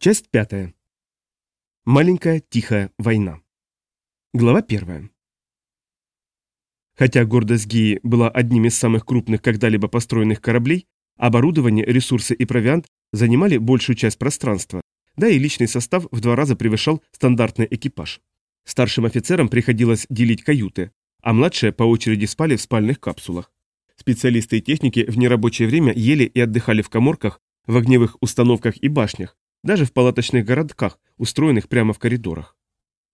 Часть пятая. Маленькая тихая война. Глава первая. Хотя гордость Геи была одним из самых крупных когда-либо построенных кораблей, оборудование, ресурсы и провиант занимали большую часть пространства, да и личный состав в два раза превышал стандартный экипаж. Старшим офицерам приходилось делить каюты, а младшие по очереди спали в спальных капсулах. Специалисты и техники в нерабочее время ели и отдыхали в коморках, в огневых установках и башнях, даже в палаточных городках, устроенных прямо в коридорах.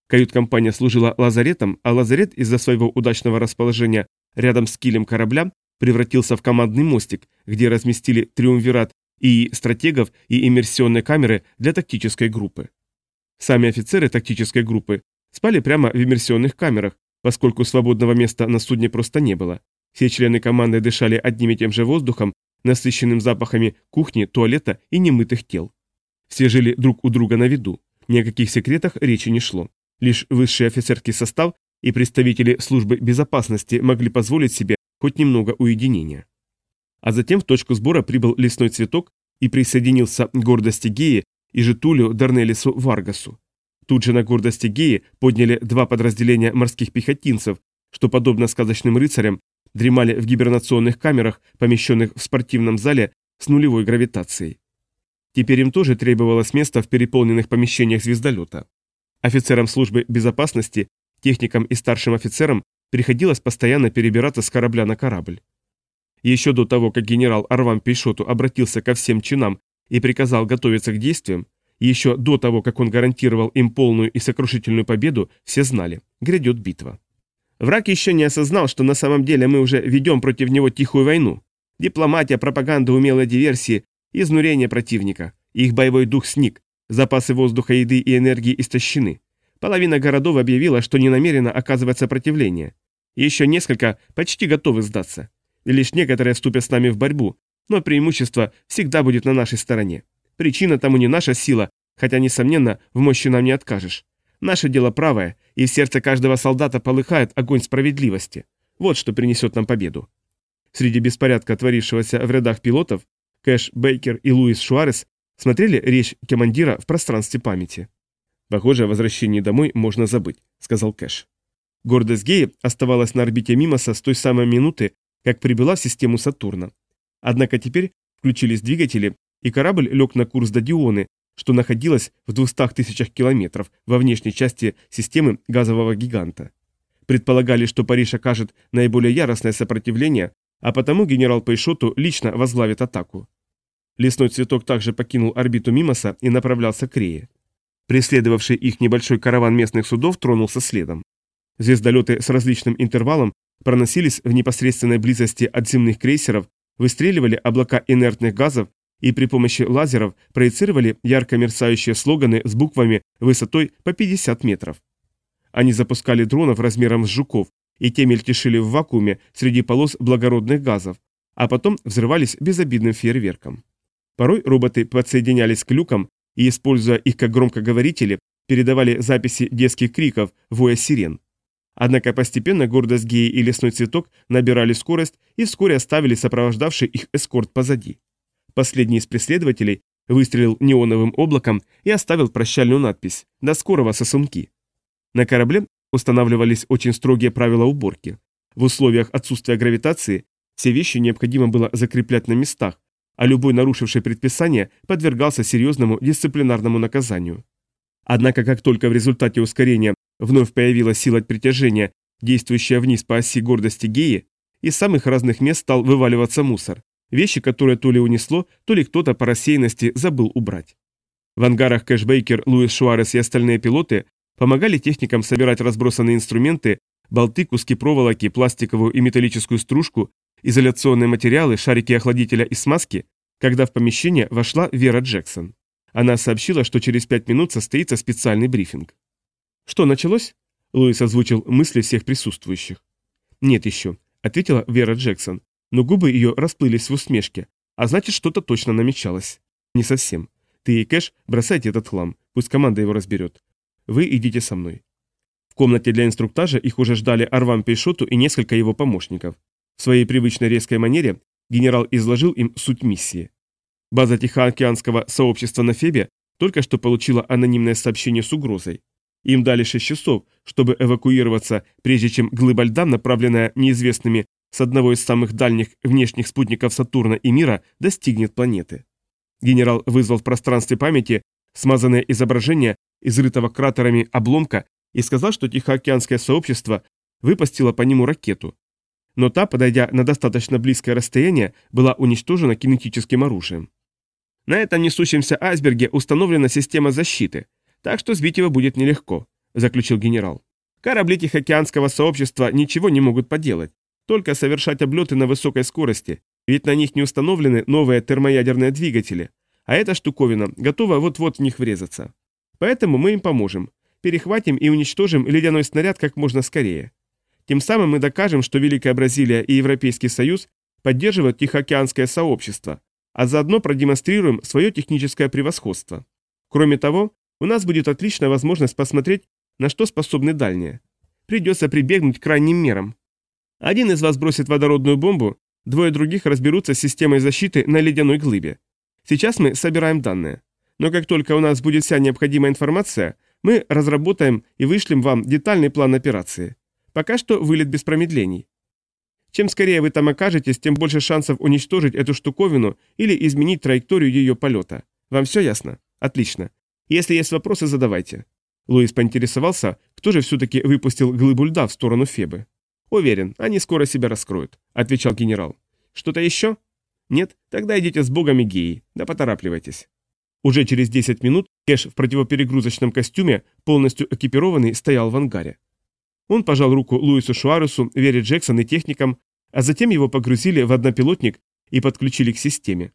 Кают-компания служила лазаретом, а лазарет из-за своего удачного расположения рядом с килем корабля превратился в командный мостик, где разместили триумвират и стратегов, и иммерсионные камеры для тактической группы. Сами офицеры тактической группы спали прямо в иммерсионных камерах, поскольку свободного места на судне просто не было. Все члены команды дышали одним и тем же воздухом, насыщенным запахами кухни, туалета и немытых тел. Все жили друг у друга на виду. Ни о каких секретах речи не шло. Лишь высший офицерский состав и представители службы безопасности могли позволить себе хоть немного уединения. А затем в точку сбора прибыл лесной цветок и присоединился к гордости Геи и Житулю Дарнелису Варгасу. Тут же на гордости Геи подняли два подразделения морских пехотинцев, что, подобно сказочным рыцарям, дремали в гибернационных камерах, помещенных в спортивном зале с нулевой гравитацией. Теперь им тоже требовалось место в переполненных помещениях звездолета. Офицерам службы безопасности, техникам и старшим офицерам приходилось постоянно перебираться с корабля на корабль. Еще до того, как генерал Арван Пейшоту обратился ко всем чинам и приказал готовиться к действиям, еще до того, как он гарантировал им полную и сокрушительную победу, все знали – грядет битва. Враг еще не осознал, что на самом деле мы уже ведем против него тихую войну. Дипломатия, пропаганда, умелые диверсии Изнурение противника. Их боевой дух сник. Запасы воздуха, еды и энергии истощены. Половина городов объявила, что не намерена оказывать сопротивление. Еще несколько почти готовы сдаться. И лишь некоторые вступят с нами в борьбу, но преимущество всегда будет на нашей стороне. Причина тому не наша сила, хотя, несомненно, в мощи нам не откажешь. Наше дело правое, и в сердце каждого солдата полыхает огонь справедливости. Вот что принесет нам победу. Среди беспорядка, творившегося в рядах пилотов, Кэш Бейкер и Луис Шуарес смотрели речь командира в пространстве памяти. «Похоже, о возвращении домой можно забыть», — сказал Кэш. Гордость Геи оставалась на орбите Мимоса с той самой минуты, как прибыла в систему Сатурна. Однако теперь включились двигатели, и корабль лег на курс до Дионы, что находилась в 200 тысячах километров во внешней части системы газового гиганта. Предполагали, что Париж окажет наиболее яростное сопротивление, а потому генерал Пейшоту лично возглавит атаку. Лесной цветок также покинул орбиту Мимоса и направлялся к Рее. Преследовавший их небольшой караван местных судов тронулся следом. Звездолеты с различным интервалом проносились в непосредственной близости от земных крейсеров, выстреливали облака инертных газов и при помощи лазеров проецировали ярко мерцающие слоганы с буквами высотой по 50 метров. Они запускали дронов размером с жуков, и те мельтешили в вакууме среди полос благородных газов, а потом взрывались безобидным фейерверком. Порой роботы подсоединялись к люкам и, используя их как громкоговорители, передавали записи детских криков, воя сирен. Однако постепенно гордость геи и лесной цветок набирали скорость и вскоре оставили сопровождавший их эскорт позади. Последний из преследователей выстрелил неоновым облаком и оставил прощальную надпись «До скорого, сосунки». На корабле устанавливались очень строгие правила уборки. В условиях отсутствия гравитации все вещи необходимо было закреплять на местах, а любой нарушивший предписание подвергался серьезному дисциплинарному наказанию. Однако как только в результате ускорения вновь появилась сила притяжения, действующая вниз по оси гордости Геи, из самых разных мест стал вываливаться мусор, вещи, которые то ли унесло, то ли кто-то по рассеянности забыл убрать. В ангарах Кэш Бейкер, Луис Шуарес и остальные пилоты помогали техникам собирать разбросанные инструменты, болты, куски проволоки, пластиковую и металлическую стружку изоляционные материалы, шарики охладителя и смазки, когда в помещение вошла Вера Джексон. Она сообщила, что через пять минут состоится специальный брифинг. «Что, началось?» Луис озвучил мысли всех присутствующих. «Нет еще», — ответила Вера Джексон, но губы ее расплылись в усмешке, а значит, что-то точно намечалось. «Не совсем. Ты и Кэш бросайте этот хлам, пусть команда его разберет. Вы идите со мной». В комнате для инструктажа их уже ждали Арван Пейшоту и несколько его помощников. В своей привычной резкой манере генерал изложил им суть миссии. База Тихоокеанского сообщества на Фебе только что получила анонимное сообщение с угрозой. Им дали 6 часов, чтобы эвакуироваться, прежде чем глыба льда, направленная неизвестными с одного из самых дальних внешних спутников Сатурна и Мира, достигнет планеты. Генерал вызвал в пространстве памяти смазанное изображение изрытого кратерами обломка и сказал, что Тихоокеанское сообщество выпустило по нему ракету. Но та, подойдя на достаточно близкое расстояние, была уничтожена кинетическим оружием. На этом несущемся айсберге установлена система защиты, так что сбить его будет нелегко, заключил генерал. Корабли Тихоокеанского сообщества ничего не могут поделать, только совершать облеты на высокой скорости, ведь на них не установлены новые термоядерные двигатели, а эта штуковина готова вот-вот в них врезаться. Поэтому мы им поможем, перехватим и уничтожим ледяной снаряд как можно скорее. Тем самым мы докажем, что Великая Бразилия и Европейский Союз поддерживают Тихоокеанское сообщество, а заодно продемонстрируем свое техническое превосходство. Кроме того, у нас будет отличная возможность посмотреть, на что способны дальние. Придется прибегнуть к крайним мерам. Один из вас бросит водородную бомбу, двое других разберутся с системой защиты на ледяной глыбе. Сейчас мы собираем данные. Но как только у нас будет вся необходимая информация, мы разработаем и вышлем вам детальный план операции. Пока что вылет без промедлений. Чем скорее вы там окажетесь, тем больше шансов уничтожить эту штуковину или изменить траекторию ее полета. Вам все ясно? Отлично. Если есть вопросы, задавайте. Луис поинтересовался, кто же все-таки выпустил глыбу льда в сторону Фебы. «Уверен, они скоро себя раскроют», — отвечал генерал. «Что-то еще?» «Нет? Тогда идите с богом и геей. Да поторапливайтесь». Уже через 10 минут Кэш в противоперегрузочном костюме, полностью экипированный, стоял в ангаре. Он пожал руку Луису Шуарусу, Вере Джексон и техникам, а затем его погрузили в однопилотник и подключили к системе.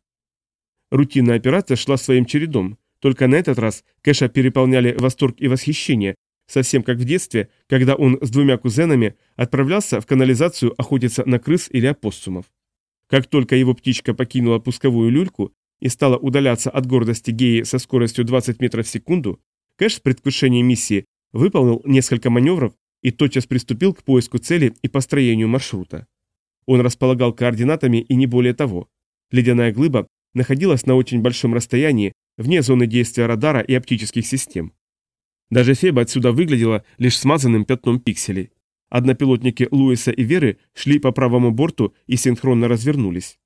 Рутинная операция шла своим чередом, только на этот раз Кэша переполняли восторг и восхищение, совсем как в детстве, когда он с двумя кузенами отправлялся в канализацию охотиться на крыс или опоссумов. Как только его птичка покинула пусковую люльку и стала удаляться от гордости Геи со скоростью 20 метров в секунду, Кэш в предвкушении миссии выполнил несколько маневров и тотчас приступил к поиску цели и построению маршрута. Он располагал координатами и не более того. Ледяная глыба находилась на очень большом расстоянии, вне зоны действия радара и оптических систем. Даже Феба отсюда выглядела лишь смазанным пятном пикселей. Однопилотники Луиса и Веры шли по правому борту и синхронно развернулись.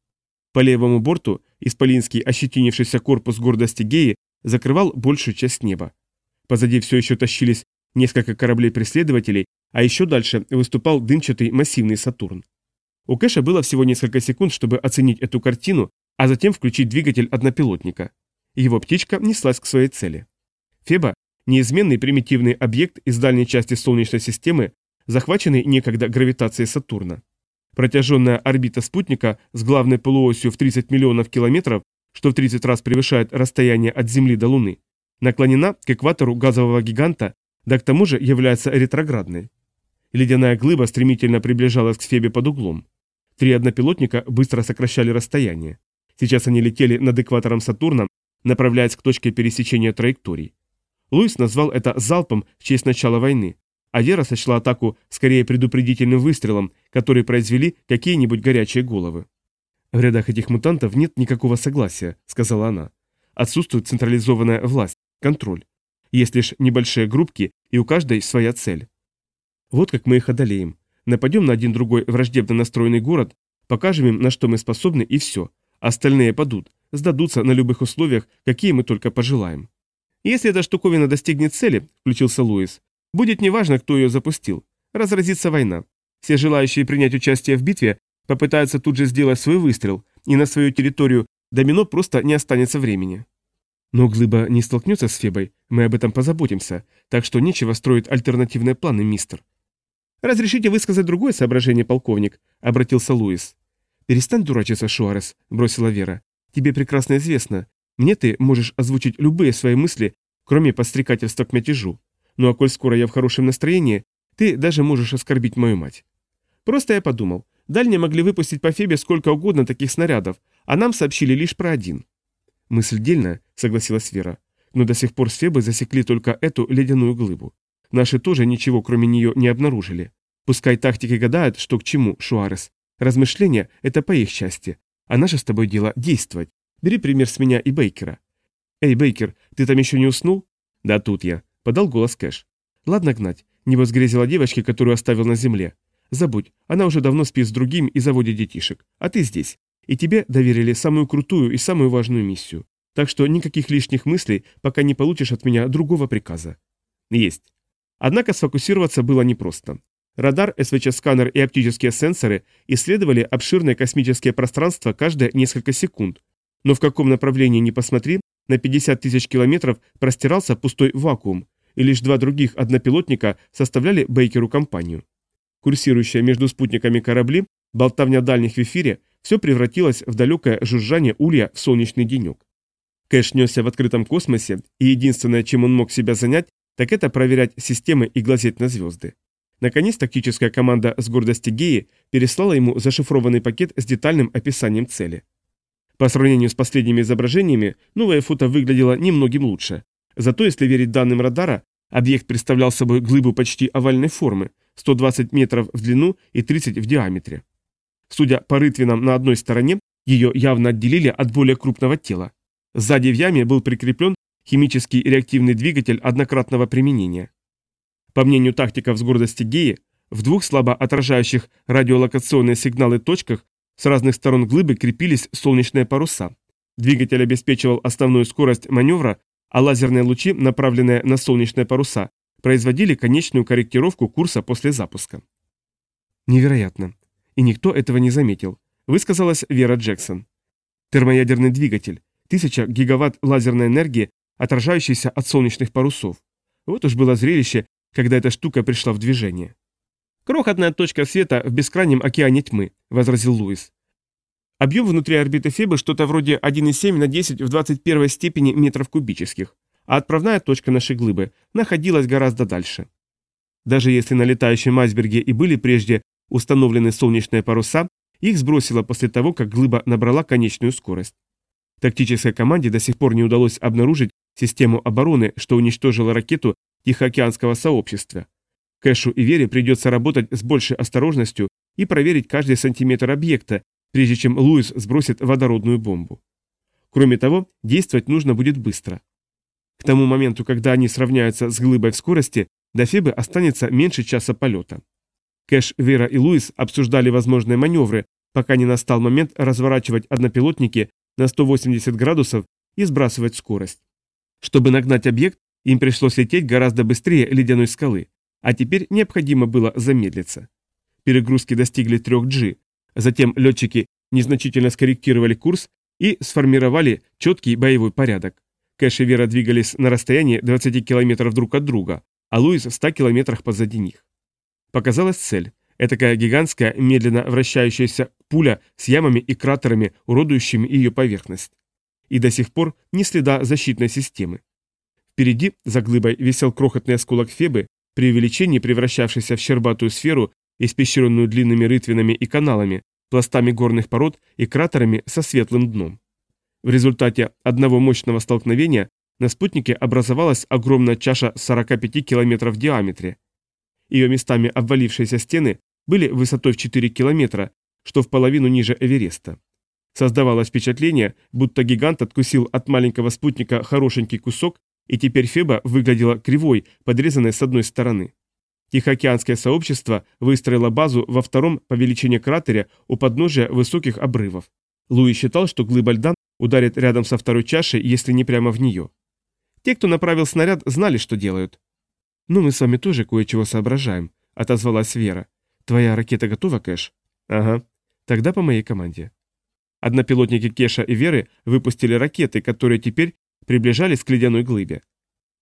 По левому борту исполинский ощетинившийся корпус гордости Геи закрывал большую часть неба. Позади все еще тащились несколько кораблей-преследователей, а еще дальше выступал дымчатый массивный Сатурн. У Кэша было всего несколько секунд, чтобы оценить эту картину, а затем включить двигатель однопилотника. Его птичка неслась к своей цели. Феба – неизменный примитивный объект из дальней части Солнечной системы, захваченный некогда гравитацией Сатурна. Протяженная орбита спутника с главной полуосью в 30 миллионов километров, что в 30 раз превышает расстояние от Земли до Луны, наклонена к экватору газового гиганта да к тому же является ретроградной. Ледяная глыба стремительно приближалась к Фебе под углом. Три однопилотника быстро сокращали расстояние. Сейчас они летели над экватором Сатурна, направляясь к точке пересечения траекторий. Луис назвал это залпом в честь начала войны, а Вера сочла атаку скорее предупредительным выстрелом, который произвели какие-нибудь горячие головы. «В рядах этих мутантов нет никакого согласия», — сказала она. «Отсутствует централизованная власть, контроль. Есть лишь небольшие группки, и у каждой своя цель. Вот как мы их одолеем. Нападем на один другой враждебно настроенный город, покажем им, на что мы способны, и все. Остальные падут, сдадутся на любых условиях, какие мы только пожелаем. Если эта штуковина достигнет цели, включился Луис, будет неважно, кто ее запустил. Разразится война. Все желающие принять участие в битве попытаются тут же сделать свой выстрел, и на свою территорию домино просто не останется времени. Но глыба не столкнется с Фебой, мы об этом позаботимся, так что нечего строить альтернативные планы, мистер. «Разрешите высказать другое соображение, полковник», — обратился Луис. «Перестань дурачиться, Шуарес», — бросила Вера. «Тебе прекрасно известно. Мне ты можешь озвучить любые свои мысли, кроме подстрекательства к мятежу. Ну а коль скоро я в хорошем настроении, ты даже можешь оскорбить мою мать». Просто я подумал. Дальние могли выпустить по Фебе сколько угодно таких снарядов, а нам сообщили лишь про один. «Мысль дельная», — согласилась Вера. «Но до сих пор с Фебы засекли только эту ледяную глыбу. Наши тоже ничего кроме нее не обнаружили. Пускай тактики гадают, что к чему, Шуарес. Размышления — это по их части. А наше с тобой дело — действовать. Бери пример с меня и Бейкера. «Эй, Бейкер, ты там еще не уснул?» «Да тут я», — подал голос Кэш. «Ладно гнать. Небо сгрезила девочке, которую оставил на земле. Забудь, она уже давно спит с другим и заводит детишек. А ты здесь. И тебе доверили самую крутую и самую важную миссию. Так что никаких лишних мыслей, пока не получишь от меня другого приказа». «Есть». Однако сфокусироваться было непросто. Радар, СВЧ-сканер и оптические сенсоры исследовали обширное космическое пространство каждые несколько секунд. Но в каком направлении ни посмотри, на 50 тысяч километров простирался пустой вакуум, и лишь два других однопилотника составляли Бейкеру компанию. Курсирующая между спутниками корабли, болтовня дальних в эфире, все превратилось в далекое жужжание улья в солнечный денек. Кэш несся в открытом космосе, и единственное, чем он мог себя занять, так это проверять системы и глазеть на звезды. Наконец, тактическая команда с гордости Геи переслала ему зашифрованный пакет с детальным описанием цели. По сравнению с последними изображениями, новое фото выглядело немногим лучше. Зато, если верить данным радара, объект представлял собой глыбу почти овальной формы, 120 метров в длину и 30 в диаметре. Судя по рытвинам на одной стороне, ее явно отделили от более крупного тела. Сзади в яме был прикреплен химический реактивный двигатель однократного применения. По мнению тактиков с гордости Геи, в двух слабо отражающих радиолокационные сигналы точках с разных сторон глыбы крепились солнечные паруса. Двигатель обеспечивал основную скорость маневра, а лазерные лучи, направленные на солнечные паруса, производили конечную корректировку курса после запуска. Невероятно. И никто этого не заметил, высказалась Вера Джексон. Термоядерный двигатель, тысяча гигаватт лазерной энергии, отражающейся от солнечных парусов. Вот уж было зрелище, когда эта штука пришла в движение. «Крохотная точка света в бескрайнем океане тьмы», — возразил Луис. Объем внутри орбиты Фебы что-то вроде 1,7 на 10 в 21 степени метров кубических, а отправная точка нашей глыбы находилась гораздо дальше. Даже если на летающем айсберге и были прежде установлены солнечные паруса, их сбросило после того, как глыба набрала конечную скорость. Тактической команде до сих пор не удалось обнаружить систему обороны, что уничтожило ракету Тихоокеанского сообщества. Кэшу и Вере придется работать с большей осторожностью и проверить каждый сантиметр объекта, прежде чем Луис сбросит водородную бомбу. Кроме того, действовать нужно будет быстро. К тому моменту, когда они сравняются с глыбой в скорости, до Фебы останется меньше часа полета. Кэш, Вера и Луис обсуждали возможные маневры, пока не настал момент разворачивать однопилотники на 180 градусов и сбрасывать скорость. Чтобы нагнать объект, им пришлось лететь гораздо быстрее ледяной скалы, а теперь необходимо было замедлиться. Перегрузки достигли 3G. Затем летчики незначительно скорректировали курс и сформировали четкий боевой порядок. Кэш и Вера двигались на расстоянии 20 километров друг от друга, а Луис в 100 километрах позади них. Показалась цель. Этакая гигантская, медленно вращающаяся пуля с ямами и кратерами, уродующими ее поверхность. И до сих пор ни следа защитной системы. Впереди, за глыбой, висел крохотный осколок Фебы, при увеличении превращавшийся в щербатую сферу, испещренную длинными рытвинами и каналами, пластами горных пород и кратерами со светлым дном. В результате одного мощного столкновения на спутнике образовалась огромная чаша 45 километров в диаметре. Ее местами обвалившиеся стены были высотой в 4 километра, что в половину ниже Эвереста. Создавалось впечатление, будто гигант откусил от маленького спутника хорошенький кусок и теперь Феба выглядела кривой, подрезанной с одной стороны. Тихоокеанское сообщество выстроило базу во втором по величине кратере у подножия высоких обрывов. Луи считал, что глыба льда ударит рядом со второй чашей, если не прямо в нее. Те, кто направил снаряд, знали, что делают. «Ну, мы с вами тоже кое-чего соображаем», — отозвалась Вера. «Твоя ракета готова, Кэш?» «Ага. Тогда по моей команде». Однопилотники Кеша и Веры выпустили ракеты, которые теперь приближались к ледяной глыбе.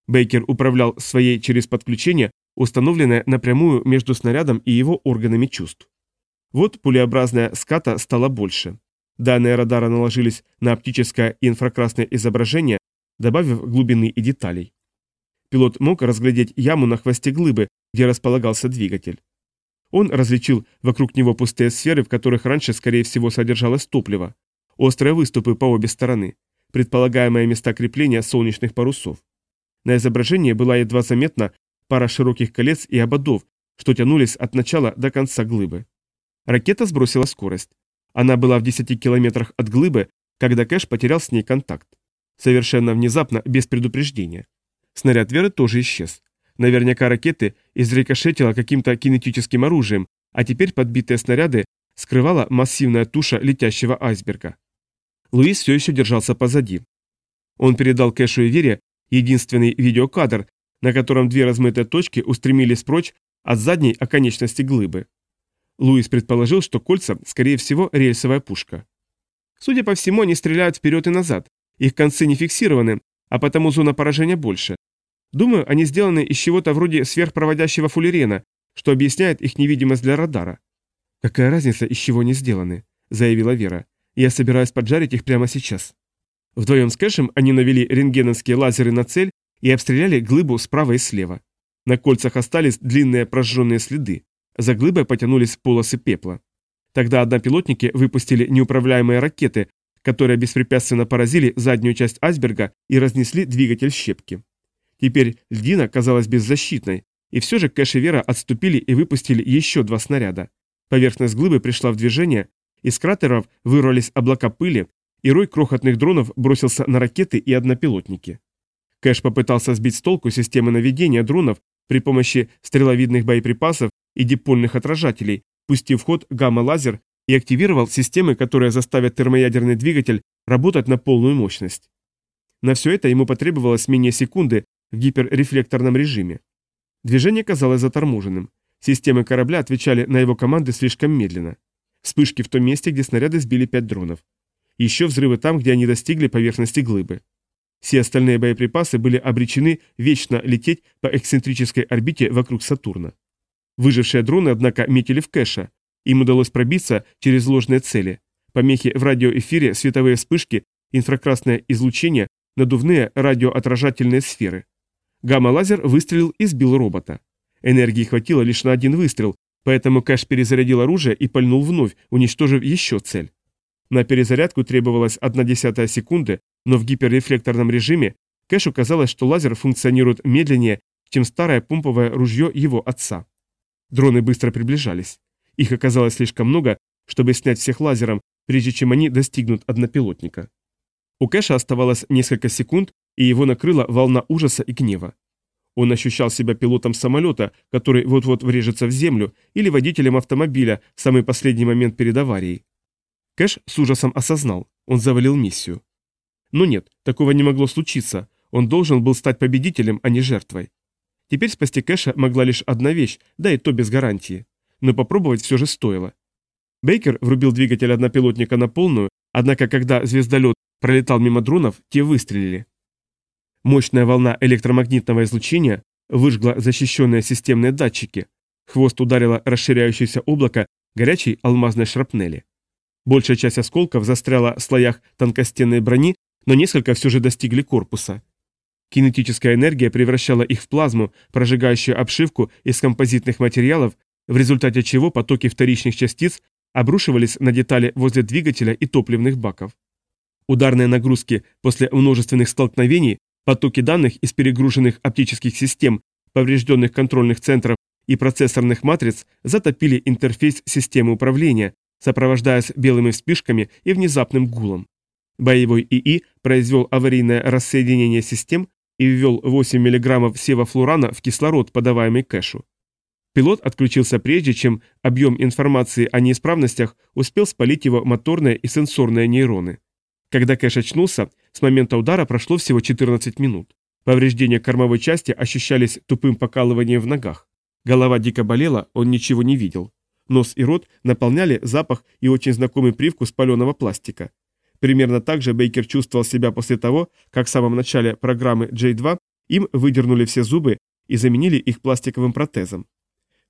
Бейкер управлял своей через подключение, установленное напрямую между снарядом и его органами чувств. Вот пулеобразная ската стала больше. Данные радара наложились на оптическое и инфракрасное изображение, добавив глубины и деталей. Пилот мог разглядеть яму на хвосте глыбы, где располагался двигатель. Он различил вокруг него пустые сферы, в которых раньше, скорее всего, содержалось топливо, острые выступы по обе стороны, предполагаемые места крепления солнечных парусов. На изображении была едва заметна пара широких колец и ободов, что тянулись от начала до конца глыбы. Ракета сбросила скорость. Она была в 10 километрах от глыбы, когда Кэш потерял с ней контакт. совершенно внезапно, без предупреждения. Снаряд Веры тоже исчез. Наверняка ракеты изрикошетила каким-то кинетическим оружием, а теперь подбитые снаряды скрывала массивная туша летящего айсберга. Луис все еще держался позади. Он передал Кэшу и Вере единственный видеокадр, на котором две размытые точки устремились прочь от задней оконечности глыбы. Луис предположил, что кольца, скорее всего, рельсовая пушка. Судя по всему, они стреляют вперед и назад, их концы не фиксированы, а потому зона поражения больше. Думаю, они сделаны из чего-то вроде сверхпроводящего фуллерена, что объясняет их невидимость для радара. «Какая разница, из чего они сделаны?» – заявила Вера. «Я собираюсь поджарить их прямо сейчас». Вдвоем с Кэшем они навели рентгеновские лазеры на цель и обстреляли глыбу справа и слева. На кольцах остались длинные прожженные следы. За глыбой потянулись полосы пепла. Тогда однопилотники выпустили неуправляемые ракеты, которые беспрепятственно поразили заднюю часть айсберга и разнесли двигатель щепки. Теперь льдина казалась беззащитной, и все же Кэш и Вера отступили и выпустили еще два снаряда. Поверхность глыбы пришла в движение, из кратеров вырвались облака пыли, и рой крохотных дронов бросился на ракеты и однопилотники. Кэш попытался сбить с толку системы наведения дронов при помощи стреловидных боеприпасов и дипольных отражателей, пустив в ход гамма-лазер и активировал системы, которые заставят термоядерный двигатель работать на полную мощность. На все это ему потребовалось менее секунды в гиперрефлекторном режиме. Движение казалось заторможенным. Системы корабля отвечали на его команды слишком медленно. Вспышки в том месте, где снаряды сбили пять дронов. Еще взрывы там, где они достигли поверхности глыбы. Все остальные боеприпасы были обречены вечно лететь по эксцентрической орбите вокруг Сатурна. Выжившие дроны, однако, метили в кэша. Им удалось пробиться через ложные цели. Помехи в радиоэфире, световые вспышки, инфракрасное излучение, надувные радиоотражательные сферы. Гамма-лазер выстрелил и сбил робота. Энергии хватило лишь на один выстрел, поэтому Кэш перезарядил оружие и пальнул вновь, уничтожив еще цель. На перезарядку требовалась одна десятая секунды, но в гиперрефлекторном режиме Кэшу казалось, что лазер функционирует медленнее, чем старое помповое ружье его отца. Дроны быстро приближались. Их оказалось слишком много, чтобы снять всех лазером, прежде чем они достигнут однопилотника. У Кэша оставалось несколько секунд, и его накрыла волна ужаса и гнева. Он ощущал себя пилотом самолета, который вот-вот врежется в землю, или водителем автомобиля в самый последний момент перед аварией. Кэш с ужасом осознал, он завалил миссию. Но нет, такого не могло случиться, он должен был стать победителем, а не жертвой. Теперь спасти Кэша могла лишь одна вещь, да и то без гарантии. Но попробовать все же стоило. Бейкер врубил двигатель однопилотника на полную, однако когда звездолет пролетал мимо дронов, те выстрелили. Мощная волна электромагнитного излучения выжгла защищенные системные датчики. Хвост ударило расширяющееся облако горячей алмазной шрапнели. Большая часть осколков застряла в слоях тонкостенной брони, но несколько все же достигли корпуса. Кинетическая энергия превращала их в плазму, прожигающую обшивку из композитных материалов, в результате чего потоки вторичных частиц обрушивались на детали возле двигателя и топливных баков. Ударные нагрузки после множественных столкновений Потоки данных из перегруженных оптических систем, поврежденных контрольных центров и процессорных матриц затопили интерфейс системы управления, сопровождаясь белыми вспышками и внезапным гулом. Боевой ИИ произвел аварийное рассоединение систем и ввел 8 мг севофлурана в кислород, подаваемый кэшу. Пилот отключился прежде, чем объем информации о неисправностях успел спалить его моторные и сенсорные нейроны. Когда Кэш очнулся, с момента удара прошло всего 14 минут. Повреждения кормовой части ощущались тупым покалыванием в ногах. Голова дико болела, он ничего не видел. Нос и рот наполняли запах и очень знакомый привкус паленого пластика. Примерно так же Бейкер чувствовал себя после того, как в самом начале программы J2 им выдернули все зубы и заменили их пластиковым протезом.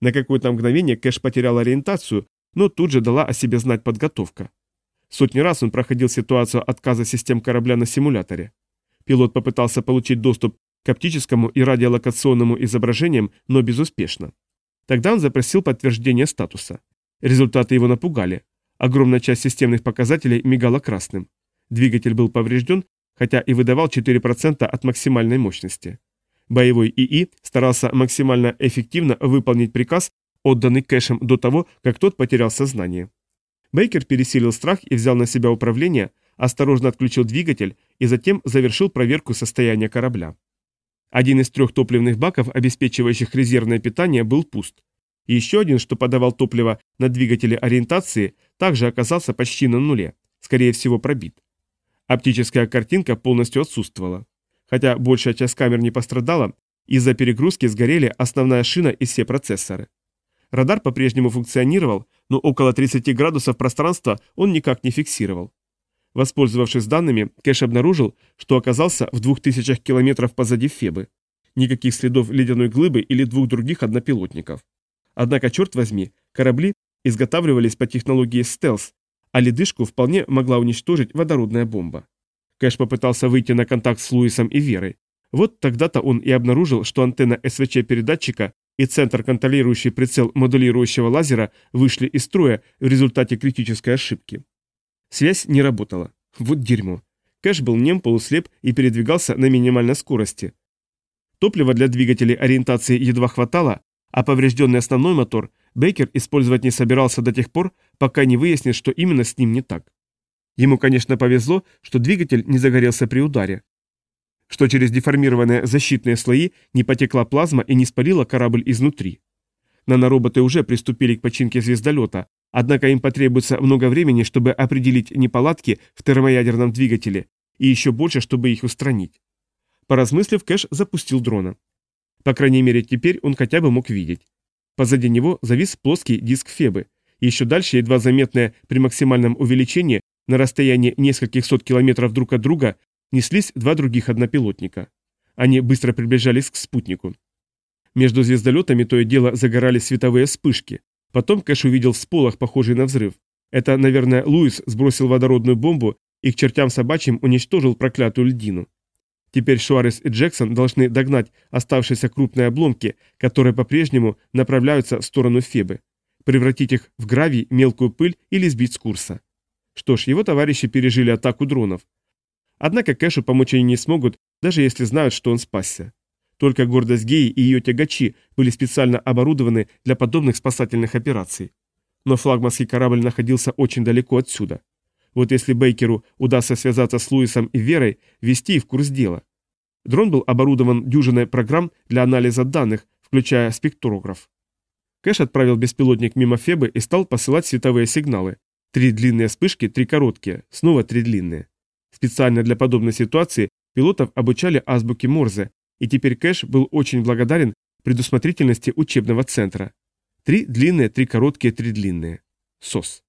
На какое-то мгновение Кэш потерял ориентацию, но тут же дала о себе знать подготовка. Сотни раз он проходил ситуацию отказа систем корабля на симуляторе. Пилот попытался получить доступ к оптическому и радиолокационному изображениям, но безуспешно. Тогда он запросил подтверждение статуса. Результаты его напугали. Огромная часть системных показателей мигала красным. Двигатель был поврежден, хотя и выдавал 4% от максимальной мощности. Боевой ИИ старался максимально эффективно выполнить приказ, отданный Кэшем до того, как тот потерял сознание. Бейкер пересилил страх и взял на себя управление, осторожно отключил двигатель и затем завершил проверку состояния корабля. Один из трех топливных баков, обеспечивающих резервное питание, был пуст. Еще один, что подавал топливо на двигатели ориентации, также оказался почти на нуле, скорее всего пробит. Оптическая картинка полностью отсутствовала. Хотя большая часть камер не пострадала, из-за перегрузки сгорели основная шина и все процессоры. Радар по-прежнему функционировал, но около 30 градусов пространства он никак не фиксировал. Воспользовавшись данными, Кэш обнаружил, что оказался в 2000 километров позади Фебы. Никаких следов ледяной глыбы или двух других однопилотников. Однако, черт возьми, корабли изготавливались по технологии стелс, а ледышку вполне могла уничтожить водородная бомба. Кэш попытался выйти на контакт с Луисом и Верой. Вот тогда-то он и обнаружил, что антенна СВЧ-передатчика и центр, контролирующий прицел модулирующего лазера, вышли из строя в результате критической ошибки. Связь не работала. Вот дерьмо. Кэш был нем, полуслеп и передвигался на минимальной скорости. Топлива для двигателей ориентации едва хватало, а поврежденный основной мотор Бейкер использовать не собирался до тех пор, пока не выяснит, что именно с ним не так. Ему, конечно, повезло, что двигатель не загорелся при ударе, что через деформированные защитные слои не потекла плазма и не спалила корабль изнутри. Нанороботы уже приступили к починке звездолета, Однако им потребуется много времени, чтобы определить неполадки в термоядерном двигателе, и еще больше, чтобы их устранить. Поразмыслив, Кэш запустил дрона. По крайней мере, теперь он хотя бы мог видеть. Позади него завис плоский диск Фебы. Еще дальше, едва заметное при максимальном увеличении, на расстоянии нескольких сот километров друг от друга, неслись два других однопилотника. Они быстро приближались к спутнику. Между звездолетами то и дело загорались световые вспышки. Потом Кэш увидел всполох, похожий на взрыв. Это, наверное, Луис сбросил водородную бомбу и к чертям собачьим уничтожил проклятую льдину. Теперь Шуарес и Джексон должны догнать оставшиеся крупные обломки, которые по-прежнему направляются в сторону Фебы, превратить их в гравий, мелкую пыль или сбить с курса. Что ж, его товарищи пережили атаку дронов. Однако Кэшу помочь они не смогут, даже если знают, что он спасся. Только гордость Геи и ее тягачи были специально оборудованы для подобных спасательных операций. Но флагманский корабль находился очень далеко отсюда. Вот если Бейкеру удастся связаться с Луисом и Верой, ввести их в курс дела. Дрон был оборудован дюжиной программ для анализа данных, включая спектрограф. Кэш отправил беспилотник мимо Фебы и стал посылать световые сигналы. Три длинные вспышки, три короткие, снова три длинные. Специально для подобной ситуации пилотов обучали азбуке Морзе, и теперь Кэш был очень благодарен предусмотрительности учебного центра. Три длинные, три короткие, три длинные. СОС.